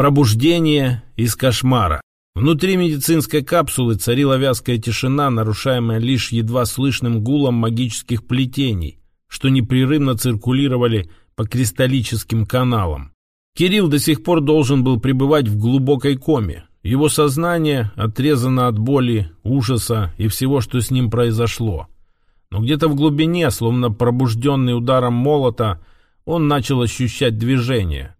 Пробуждение из кошмара. Внутри медицинской капсулы царила вязкая тишина, нарушаемая лишь едва слышным гулом магических плетений, что непрерывно циркулировали по кристаллическим каналам. Кирилл до сих пор должен был пребывать в глубокой коме. Его сознание отрезано от боли, ужаса и всего, что с ним произошло. Но где-то в глубине, словно пробужденный ударом молота, он начал ощущать движение –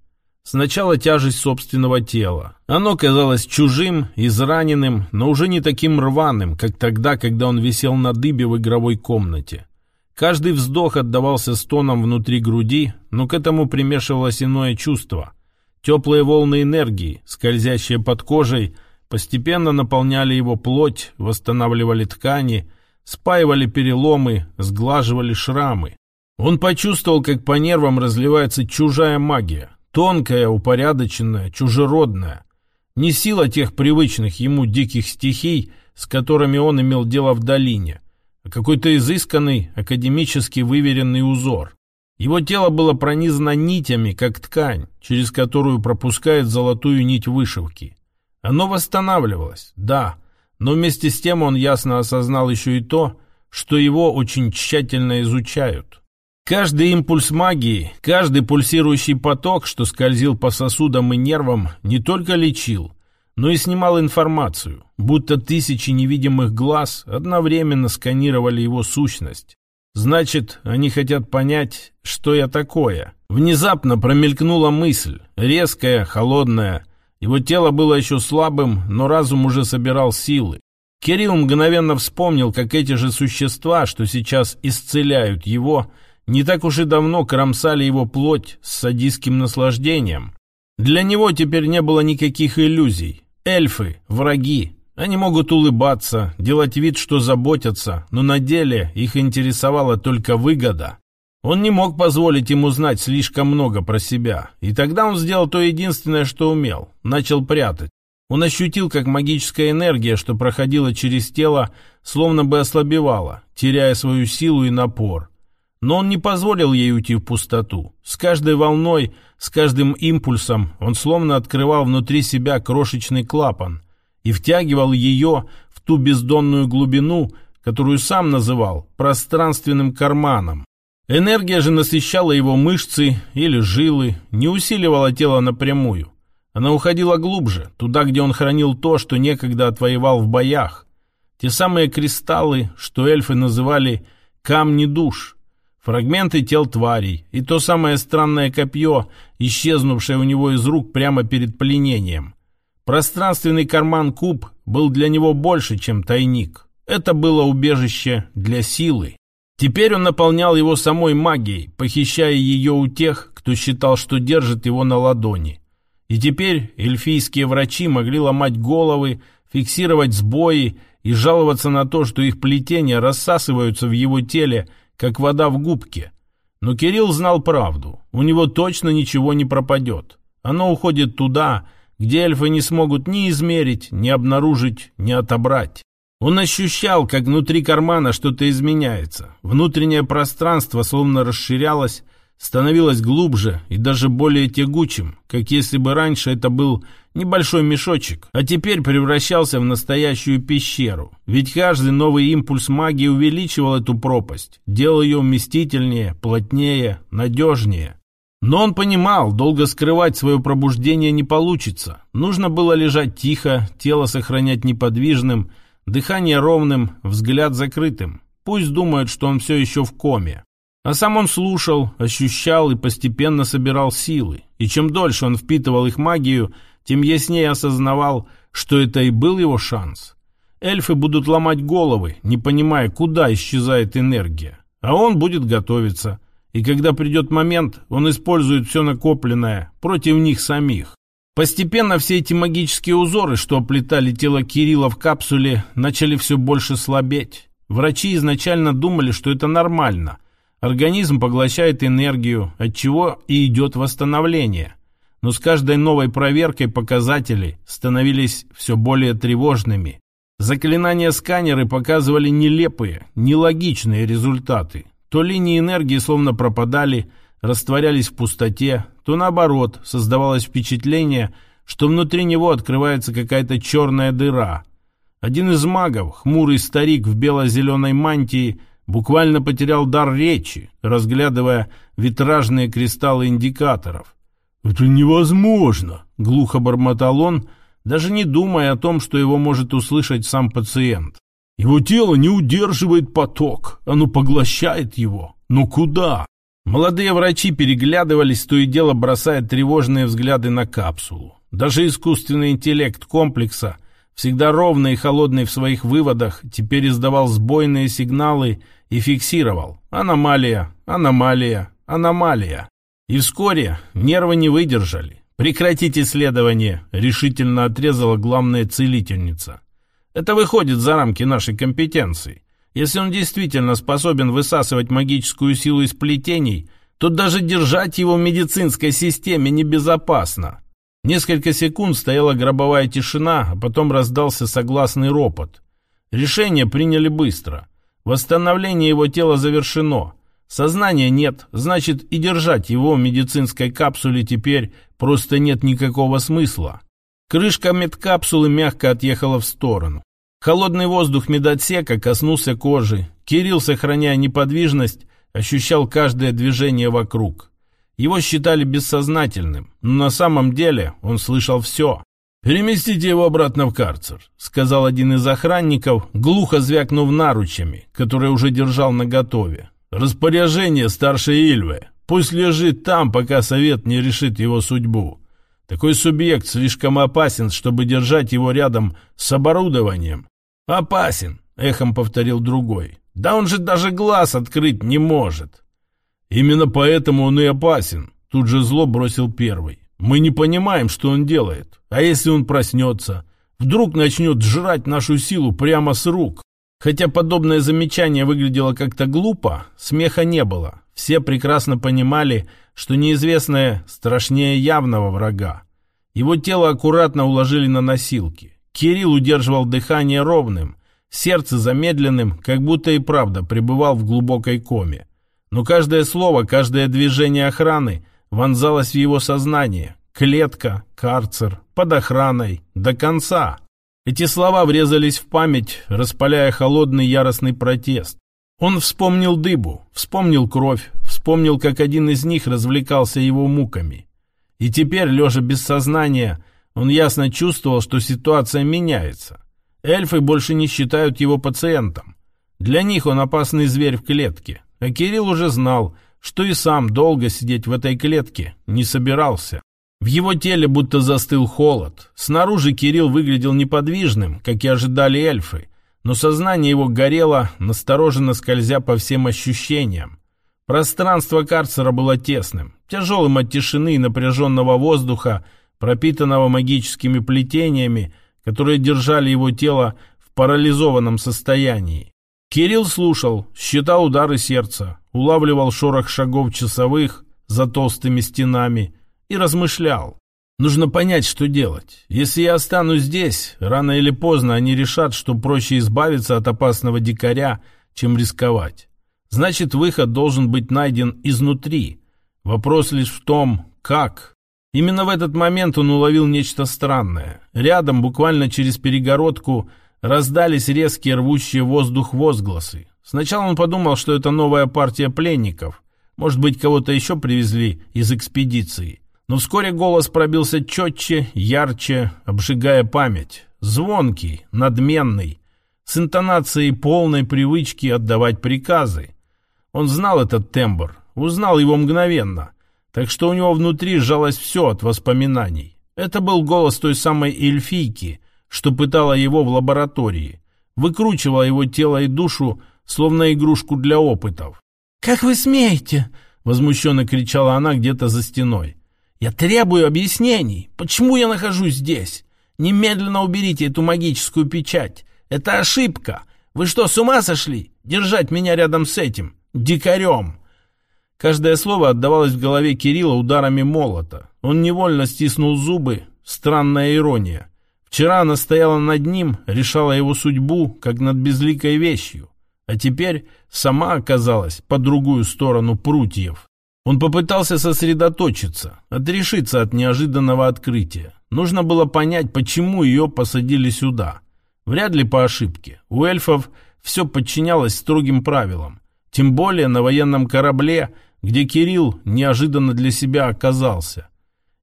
Сначала тяжесть собственного тела. Оно казалось чужим, израненным, но уже не таким рваным, как тогда, когда он висел на дыбе в игровой комнате. Каждый вздох отдавался стоном внутри груди, но к этому примешивалось иное чувство. Теплые волны энергии, скользящие под кожей, постепенно наполняли его плоть, восстанавливали ткани, спаивали переломы, сглаживали шрамы. Он почувствовал, как по нервам разливается чужая магия, Тонкая, упорядоченная, чужеродная. Не сила тех привычных ему диких стихий, с которыми он имел дело в долине, а какой-то изысканный, академически выверенный узор. Его тело было пронизано нитями, как ткань, через которую пропускает золотую нить вышивки. Оно восстанавливалось, да, но вместе с тем он ясно осознал еще и то, что его очень тщательно изучают. Каждый импульс магии, каждый пульсирующий поток, что скользил по сосудам и нервам, не только лечил, но и снимал информацию, будто тысячи невидимых глаз одновременно сканировали его сущность. Значит, они хотят понять, что я такое. Внезапно промелькнула мысль, резкая, холодная. Его тело было еще слабым, но разум уже собирал силы. Кирилл мгновенно вспомнил, как эти же существа, что сейчас исцеляют его, не так уж и давно кромсали его плоть с садистским наслаждением. Для него теперь не было никаких иллюзий. Эльфы – враги. Они могут улыбаться, делать вид, что заботятся, но на деле их интересовала только выгода. Он не мог позволить ему знать слишком много про себя, и тогда он сделал то единственное, что умел – начал прятать. Он ощутил, как магическая энергия, что проходила через тело, словно бы ослабевала, теряя свою силу и напор. Но он не позволил ей уйти в пустоту. С каждой волной, с каждым импульсом он словно открывал внутри себя крошечный клапан и втягивал ее в ту бездонную глубину, которую сам называл пространственным карманом. Энергия же насыщала его мышцы или жилы, не усиливала тело напрямую. Она уходила глубже, туда, где он хранил то, что некогда отвоевал в боях. Те самые кристаллы, что эльфы называли «камни душ», фрагменты тел тварей и то самое странное копье, исчезнувшее у него из рук прямо перед пленением. Пространственный карман-куб был для него больше, чем тайник. Это было убежище для силы. Теперь он наполнял его самой магией, похищая ее у тех, кто считал, что держит его на ладони. И теперь эльфийские врачи могли ломать головы, фиксировать сбои и жаловаться на то, что их плетения рассасываются в его теле, как вода в губке. Но Кирилл знал правду. У него точно ничего не пропадет. Оно уходит туда, где эльфы не смогут ни измерить, ни обнаружить, ни отобрать. Он ощущал, как внутри кармана что-то изменяется. Внутреннее пространство словно расширялось, становилось глубже и даже более тягучим, как если бы раньше это был небольшой мешочек, а теперь превращался в настоящую пещеру. Ведь каждый новый импульс магии увеличивал эту пропасть, делал ее вместительнее, плотнее, надежнее. Но он понимал, долго скрывать свое пробуждение не получится. Нужно было лежать тихо, тело сохранять неподвижным, дыхание ровным, взгляд закрытым. Пусть думают, что он все еще в коме. А сам он слушал, ощущал и постепенно собирал силы. И чем дольше он впитывал их магию, тем яснее осознавал, что это и был его шанс. Эльфы будут ломать головы, не понимая, куда исчезает энергия. А он будет готовиться. И когда придет момент, он использует все накопленное против них самих. Постепенно все эти магические узоры, что оплетали тело Кирилла в капсуле, начали все больше слабеть. Врачи изначально думали, что это нормально. Организм поглощает энергию, от чего и идет восстановление но с каждой новой проверкой показатели становились все более тревожными. Заклинания-сканеры показывали нелепые, нелогичные результаты. То линии энергии словно пропадали, растворялись в пустоте, то наоборот, создавалось впечатление, что внутри него открывается какая-то черная дыра. Один из магов, хмурый старик в бело-зеленой мантии, буквально потерял дар речи, разглядывая витражные кристаллы индикаторов. «Это невозможно!» — глухо бормотал он, даже не думая о том, что его может услышать сам пациент. «Его тело не удерживает поток, оно поглощает его. Но куда?» Молодые врачи переглядывались, то и дело бросая тревожные взгляды на капсулу. Даже искусственный интеллект комплекса, всегда ровный и холодный в своих выводах, теперь издавал сбойные сигналы и фиксировал «аномалия, аномалия, аномалия». И вскоре нервы не выдержали. «Прекратить исследование», — решительно отрезала главная целительница. «Это выходит за рамки нашей компетенции. Если он действительно способен высасывать магическую силу из плетений, то даже держать его в медицинской системе небезопасно». Несколько секунд стояла гробовая тишина, а потом раздался согласный ропот. Решение приняли быстро. Восстановление его тела завершено. Сознания нет, значит и держать его в медицинской капсуле теперь просто нет никакого смысла. Крышка медкапсулы мягко отъехала в сторону. Холодный воздух медотсека коснулся кожи. Кирилл, сохраняя неподвижность, ощущал каждое движение вокруг. Его считали бессознательным, но на самом деле он слышал все. «Переместите его обратно в карцер», — сказал один из охранников, глухо звякнув наручами, которые уже держал наготове. Распоряжение старшей Ильвы. Пусть лежит там, пока совет не решит его судьбу. Такой субъект слишком опасен, чтобы держать его рядом с оборудованием. Опасен, эхом повторил другой. Да он же даже глаз открыть не может. Именно поэтому он и опасен, тут же зло бросил первый. Мы не понимаем, что он делает. А если он проснется? Вдруг начнет жрать нашу силу прямо с рук? Хотя подобное замечание выглядело как-то глупо, смеха не было. Все прекрасно понимали, что неизвестное страшнее явного врага. Его тело аккуратно уложили на носилки. Кирилл удерживал дыхание ровным, сердце замедленным, как будто и правда пребывал в глубокой коме. Но каждое слово, каждое движение охраны вонзалось в его сознание. Клетка, карцер, под охраной, до конца. Эти слова врезались в память, распаляя холодный яростный протест. Он вспомнил дыбу, вспомнил кровь, вспомнил, как один из них развлекался его муками. И теперь, лежа без сознания, он ясно чувствовал, что ситуация меняется. Эльфы больше не считают его пациентом. Для них он опасный зверь в клетке. А Кирилл уже знал, что и сам долго сидеть в этой клетке не собирался. В его теле будто застыл холод. Снаружи Кирилл выглядел неподвижным, как и ожидали эльфы, но сознание его горело, настороженно скользя по всем ощущениям. Пространство карцера было тесным, тяжелым от тишины и напряженного воздуха, пропитанного магическими плетениями, которые держали его тело в парализованном состоянии. Кирилл слушал, считал удары сердца, улавливал шорох шагов часовых за толстыми стенами – и размышлял. Нужно понять, что делать. Если я останусь здесь, рано или поздно они решат, что проще избавиться от опасного дикаря, чем рисковать. Значит, выход должен быть найден изнутри. Вопрос лишь в том, как. Именно в этот момент он уловил нечто странное. Рядом, буквально через перегородку, раздались резкие рвущие воздух возгласы. Сначала он подумал, что это новая партия пленников. Может быть, кого-то еще привезли из экспедиции. Но вскоре голос пробился четче, ярче, обжигая память. Звонкий, надменный, с интонацией полной привычки отдавать приказы. Он знал этот тембр, узнал его мгновенно, так что у него внутри сжалось все от воспоминаний. Это был голос той самой эльфийки, что пытала его в лаборатории, выкручивала его тело и душу, словно игрушку для опытов. «Как вы смеете?» — возмущенно кричала она где-то за стеной. Я требую объяснений. Почему я нахожусь здесь? Немедленно уберите эту магическую печать. Это ошибка. Вы что, с ума сошли? Держать меня рядом с этим дикарем. Каждое слово отдавалось в голове Кирилла ударами молота. Он невольно стиснул зубы. Странная ирония. Вчера она стояла над ним, решала его судьбу, как над безликой вещью. А теперь сама оказалась по другую сторону прутьев. Он попытался сосредоточиться, отрешиться от неожиданного открытия. Нужно было понять, почему ее посадили сюда. Вряд ли по ошибке. У эльфов все подчинялось строгим правилам. Тем более на военном корабле, где Кирилл неожиданно для себя оказался.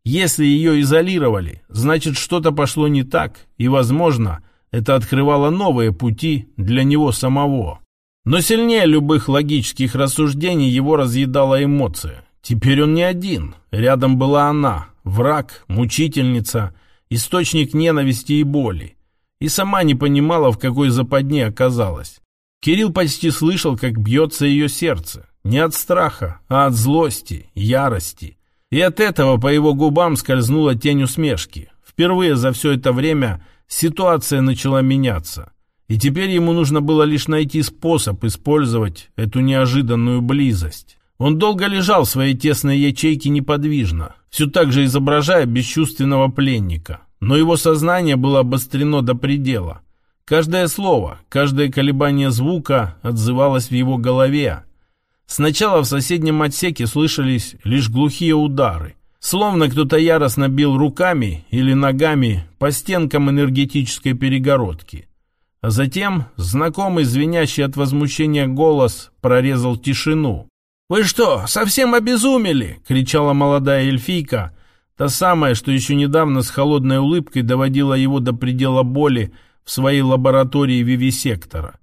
Если ее изолировали, значит что-то пошло не так, и, возможно, это открывало новые пути для него самого. Но сильнее любых логических рассуждений его разъедала эмоция. Теперь он не один. Рядом была она, враг, мучительница, источник ненависти и боли. И сама не понимала, в какой западне оказалась. Кирилл почти слышал, как бьется ее сердце. Не от страха, а от злости, ярости. И от этого по его губам скользнула тень усмешки. Впервые за все это время ситуация начала меняться. И теперь ему нужно было лишь найти способ использовать эту неожиданную близость. Он долго лежал в своей тесной ячейке неподвижно, все так же изображая бесчувственного пленника. Но его сознание было обострено до предела. Каждое слово, каждое колебание звука отзывалось в его голове. Сначала в соседнем отсеке слышались лишь глухие удары, словно кто-то яростно бил руками или ногами по стенкам энергетической перегородки. А затем знакомый звенящий от возмущения голос прорезал тишину. «Вы что, совсем обезумели?» — кричала молодая эльфийка, та самая, что еще недавно с холодной улыбкой доводила его до предела боли в своей лаборатории вивисектора.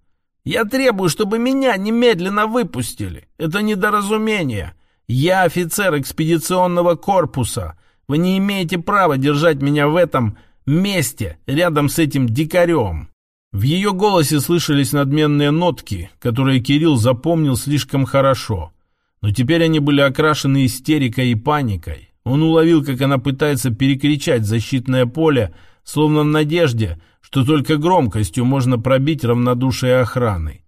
«Я требую, чтобы меня немедленно выпустили. Это недоразумение. Я офицер экспедиционного корпуса. Вы не имеете права держать меня в этом месте, рядом с этим дикарем». В ее голосе слышались надменные нотки, которые Кирилл запомнил слишком хорошо. Но теперь они были окрашены истерикой и паникой. Он уловил, как она пытается перекричать защитное поле, словно в надежде, что только громкостью можно пробить равнодушие охраны.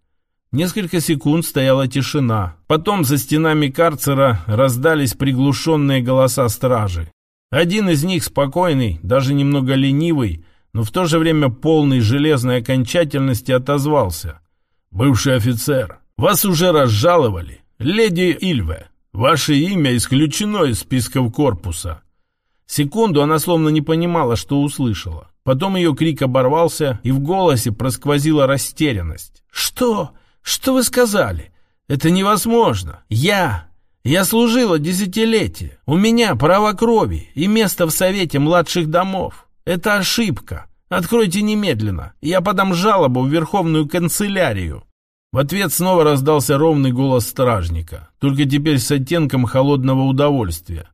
Несколько секунд стояла тишина. Потом за стенами карцера раздались приглушенные голоса стражи. Один из них, спокойный, даже немного ленивый, но в то же время полный железной окончательности, отозвался. «Бывший офицер, вас уже разжаловали. «Леди Ильве, ваше имя исключено из списков корпуса». Секунду она словно не понимала, что услышала. Потом ее крик оборвался, и в голосе просквозила растерянность. «Что? Что вы сказали? Это невозможно. Я... Я служила десятилетие. У меня право крови и место в Совете младших домов. Это ошибка. Откройте немедленно. Я подам жалобу в Верховную канцелярию». В ответ снова раздался ровный голос стражника, только теперь с оттенком холодного удовольствия.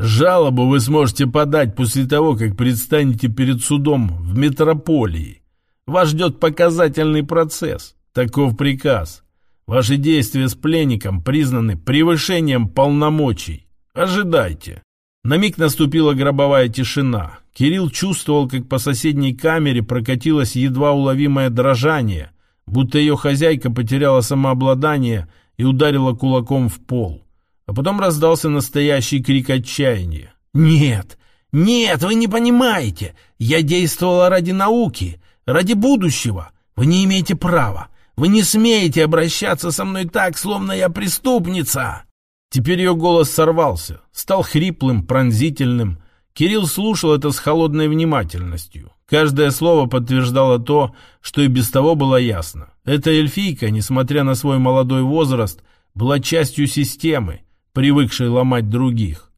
«Жалобу вы сможете подать после того, как предстанете перед судом в метрополии. Вас ждет показательный процесс. Таков приказ. Ваши действия с пленником признаны превышением полномочий. Ожидайте». На миг наступила гробовая тишина. Кирилл чувствовал, как по соседней камере прокатилось едва уловимое дрожание – будто ее хозяйка потеряла самообладание и ударила кулаком в пол. А потом раздался настоящий крик отчаяния. «Нет! Нет, вы не понимаете! Я действовала ради науки, ради будущего! Вы не имеете права! Вы не смеете обращаться со мной так, словно я преступница!» Теперь ее голос сорвался, стал хриплым, пронзительным. Кирилл слушал это с холодной внимательностью. Каждое слово подтверждало то, что и без того было ясно. Эта эльфийка, несмотря на свой молодой возраст, была частью системы, привыкшей ломать других.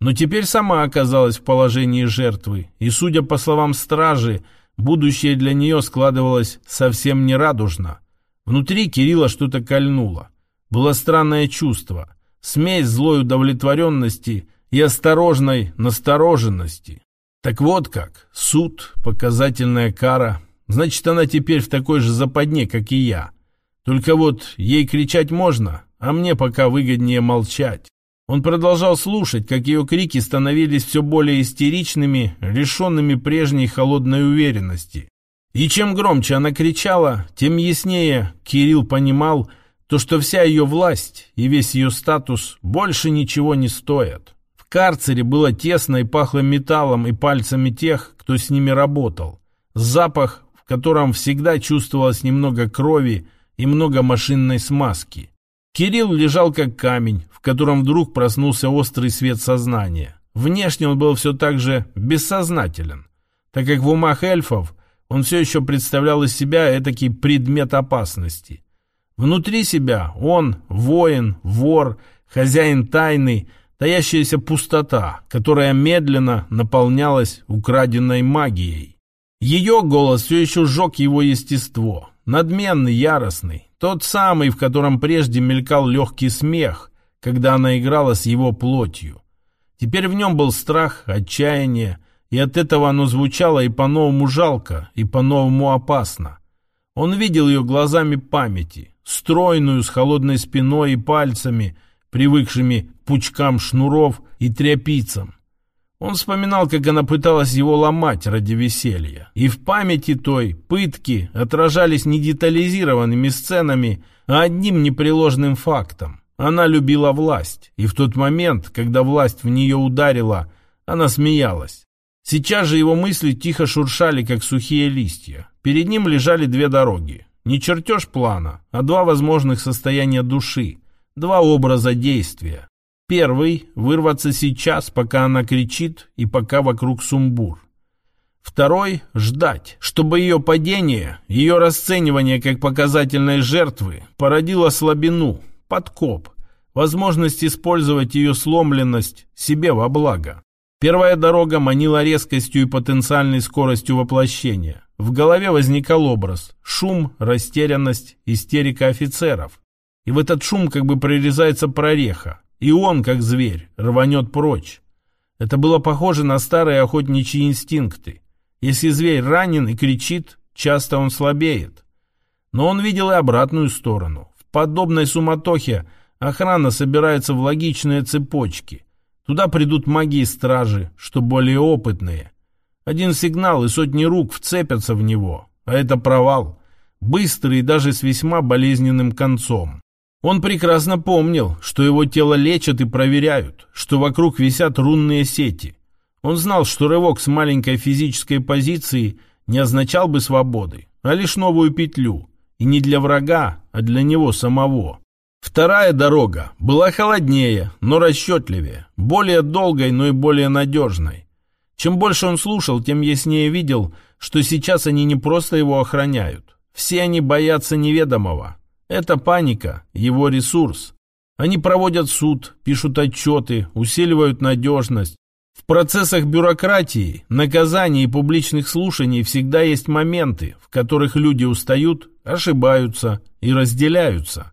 Но теперь сама оказалась в положении жертвы, и, судя по словам стражи, будущее для нее складывалось совсем нерадужно. Внутри Кирилла что-то кольнуло. Было странное чувство, смесь злой удовлетворенности и осторожной настороженности. Так вот как, суд, показательная кара. Значит, она теперь в такой же западне, как и я. Только вот ей кричать можно, а мне пока выгоднее молчать. Он продолжал слушать, как ее крики становились все более истеричными, лишенными прежней холодной уверенности. И чем громче она кричала, тем яснее Кирилл понимал, то, что вся ее власть и весь ее статус больше ничего не стоят карцере было тесно и пахло металлом и пальцами тех, кто с ними работал. Запах, в котором всегда чувствовалось немного крови и много машинной смазки. Кирилл лежал как камень, в котором вдруг проснулся острый свет сознания. Внешне он был все так же бессознателен, так как в умах эльфов он все еще представлял из себя этакий предмет опасности. Внутри себя он воин, вор, хозяин тайны, таящаяся пустота, которая медленно наполнялась украденной магией. Ее голос все еще сжег его естество, надменный, яростный, тот самый, в котором прежде мелькал легкий смех, когда она играла с его плотью. Теперь в нем был страх, отчаяние, и от этого оно звучало и по-новому жалко, и по-новому опасно. Он видел ее глазами памяти, стройную, с холодной спиной и пальцами, привыкшими к пучкам шнуров и тряпицам. Он вспоминал, как она пыталась его ломать ради веселья. И в памяти той пытки отражались не детализированными сценами, а одним непреложным фактом. Она любила власть, и в тот момент, когда власть в нее ударила, она смеялась. Сейчас же его мысли тихо шуршали, как сухие листья. Перед ним лежали две дороги. Не чертеж плана, а два возможных состояния души, два образа действия. Первый – вырваться сейчас, пока она кричит и пока вокруг сумбур. Второй – ждать, чтобы ее падение, ее расценивание как показательной жертвы породило слабину, подкоп, возможность использовать ее сломленность себе во благо. Первая дорога манила резкостью и потенциальной скоростью воплощения. В голове возникал образ – шум, растерянность, истерика офицеров. И в этот шум как бы прорезается прореха, и он, как зверь, рванет прочь. Это было похоже на старые охотничьи инстинкты. Если зверь ранен и кричит, часто он слабеет. Но он видел и обратную сторону. В подобной суматохе охрана собирается в логичные цепочки. Туда придут маги и стражи, что более опытные. Один сигнал, и сотни рук вцепятся в него. А это провал. Быстрый и даже с весьма болезненным концом. Он прекрасно помнил, что его тело лечат и проверяют, что вокруг висят рунные сети. Он знал, что рывок с маленькой физической позиции не означал бы свободы, а лишь новую петлю. И не для врага, а для него самого. Вторая дорога была холоднее, но расчетливее, более долгой, но и более надежной. Чем больше он слушал, тем яснее видел, что сейчас они не просто его охраняют. Все они боятся неведомого, это паника, его ресурс. Они проводят суд, пишут отчеты, усиливают надежность. В процессах бюрократии, наказаний и публичных слушаний всегда есть моменты, в которых люди устают, ошибаются и разделяются.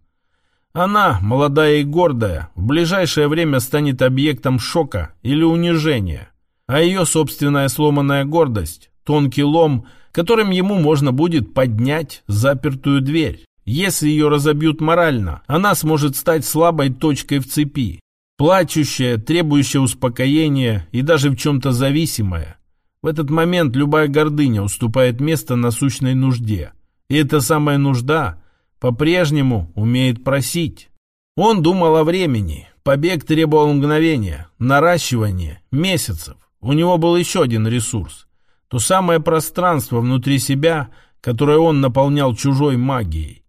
Она, молодая и гордая, в ближайшее время станет объектом шока или унижения, а ее собственная сломанная гордость – тонкий лом, которым ему можно будет поднять запертую дверь. Если ее разобьют морально, она сможет стать слабой точкой в цепи, плачущая, требующая успокоения и даже в чем-то зависимая. В этот момент любая гордыня уступает место насущной нужде. И эта самая нужда по-прежнему умеет просить. Он думал о времени. Побег требовал мгновения, наращивания, месяцев. У него был еще один ресурс. То самое пространство внутри себя, которое он наполнял чужой магией.